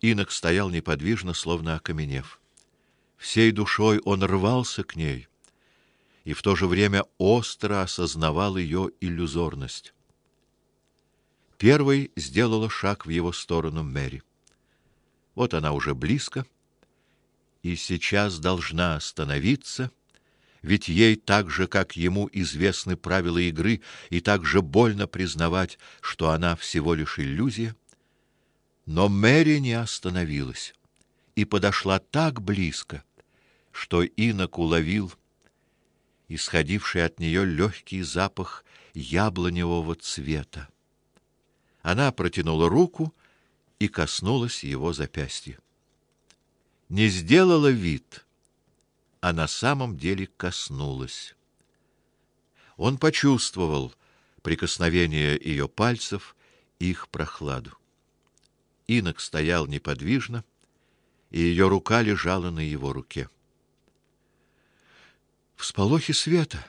Инок стоял неподвижно, словно окаменев. Всей душой он рвался к ней и в то же время остро осознавал ее иллюзорность. Первой сделала шаг в его сторону Мэри. Вот она уже близко и сейчас должна остановиться, ведь ей так же, как ему, известны правила игры, и так же больно признавать, что она всего лишь иллюзия. Но Мэри не остановилась и подошла так близко, что инок уловил исходивший от нее легкий запах яблоневого цвета. Она протянула руку и коснулась его запястья. Не сделала вид, а на самом деле коснулась. Он почувствовал прикосновение ее пальцев, их прохладу. Инок стоял неподвижно, и ее рука лежала на его руке. Всполохи света,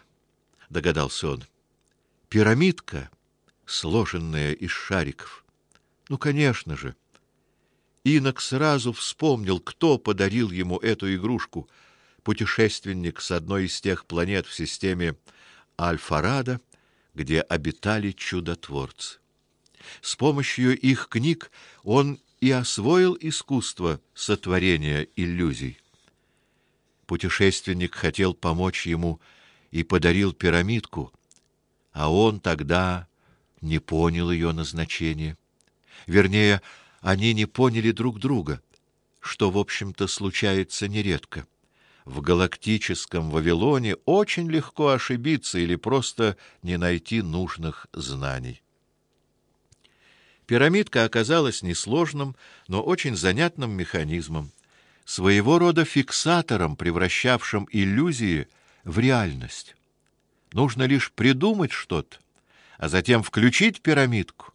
догадался он. Пирамидка, сложенная из шариков. Ну, конечно же. Инок сразу вспомнил, кто подарил ему эту игрушку. Путешественник с одной из тех планет в системе Альфарада, где обитали чудотворцы. С помощью их книг он и освоил искусство сотворения иллюзий. Путешественник хотел помочь ему и подарил пирамидку, а он тогда не понял ее назначения. Вернее, они не поняли друг друга, что в общем-то случается нередко. В галактическом Вавилоне очень легко ошибиться или просто не найти нужных знаний. Пирамидка оказалась несложным, но очень занятным механизмом своего рода фиксатором, превращавшим иллюзии в реальность. Нужно лишь придумать что-то, а затем включить пирамидку,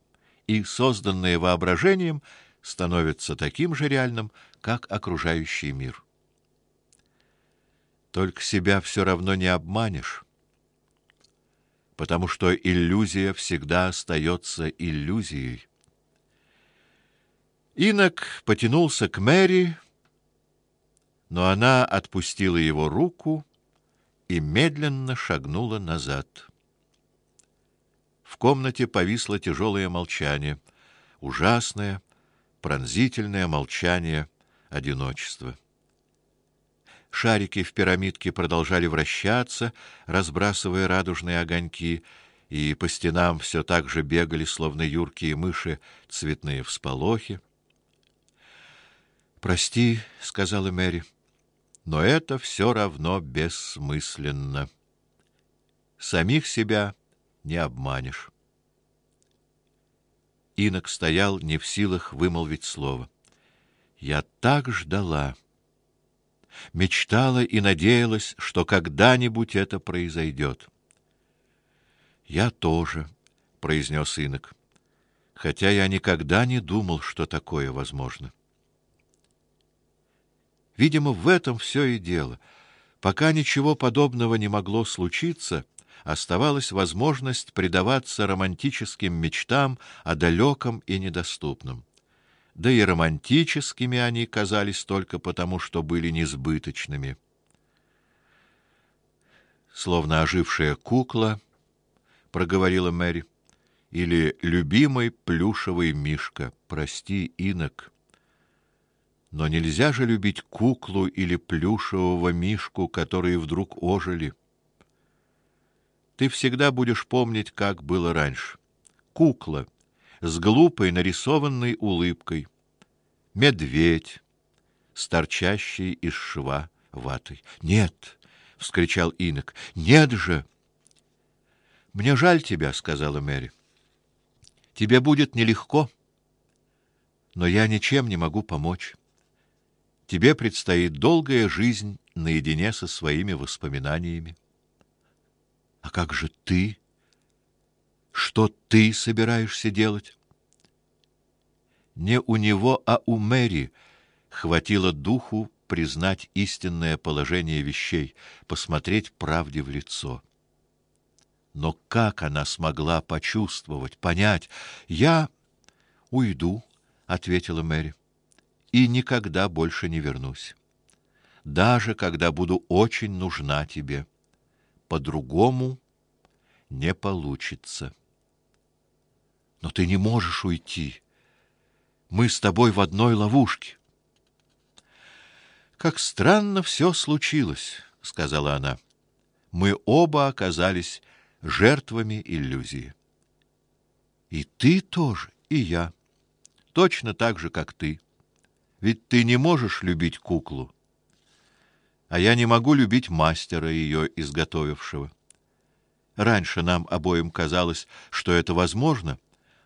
и созданное воображением становится таким же реальным, как окружающий мир. Только себя все равно не обманешь, потому что иллюзия всегда остается иллюзией. Инок потянулся к Мэри, но она отпустила его руку и медленно шагнула назад. В комнате повисло тяжелое молчание, ужасное, пронзительное молчание одиночества. Шарики в пирамидке продолжали вращаться, разбрасывая радужные огоньки, и по стенам все так же бегали, словно юркие мыши, цветные всполохи. "Прости", сказала Мэри но это все равно бессмысленно. Самих себя не обманешь. Инок стоял не в силах вымолвить слово. Я так ждала, мечтала и надеялась, что когда-нибудь это произойдет. Я тоже, произнес Инок, хотя я никогда не думал, что такое возможно. Видимо, в этом все и дело. Пока ничего подобного не могло случиться, оставалась возможность предаваться романтическим мечтам о далеком и недоступном. Да и романтическими они казались только потому, что были несбыточными. Словно ожившая кукла, проговорила Мэри, или любимый плюшевый мишка. Прости, инок. Но нельзя же любить куклу или плюшевого мишку, которые вдруг ожили. Ты всегда будешь помнить, как было раньше. Кукла с глупой нарисованной улыбкой, медведь с торчащей из шва ватой. Нет, вскричал Инок. Нет же. Мне жаль тебя, сказала Мэри. Тебе будет нелегко, но я ничем не могу помочь. Тебе предстоит долгая жизнь наедине со своими воспоминаниями. А как же ты? Что ты собираешься делать? Не у него, а у Мэри хватило духу признать истинное положение вещей, посмотреть правде в лицо. Но как она смогла почувствовать, понять? Я уйду, ответила Мэри и никогда больше не вернусь. Даже когда буду очень нужна тебе. По-другому не получится. Но ты не можешь уйти. Мы с тобой в одной ловушке. Как странно все случилось, сказала она. Мы оба оказались жертвами иллюзии. И ты тоже, и я. Точно так же, как ты. Ведь ты не можешь любить куклу, а я не могу любить мастера ее изготовившего. Раньше нам обоим казалось, что это возможно,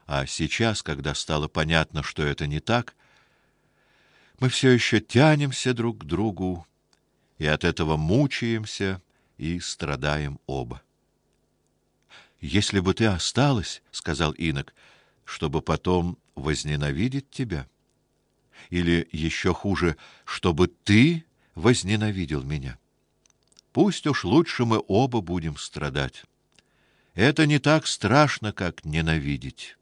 а сейчас, когда стало понятно, что это не так, мы все еще тянемся друг к другу и от этого мучаемся и страдаем оба. Если бы ты осталась, сказал Инок, чтобы потом возненавидеть тебя, или еще хуже, чтобы ты возненавидел меня. Пусть уж лучше мы оба будем страдать. Это не так страшно, как ненавидеть.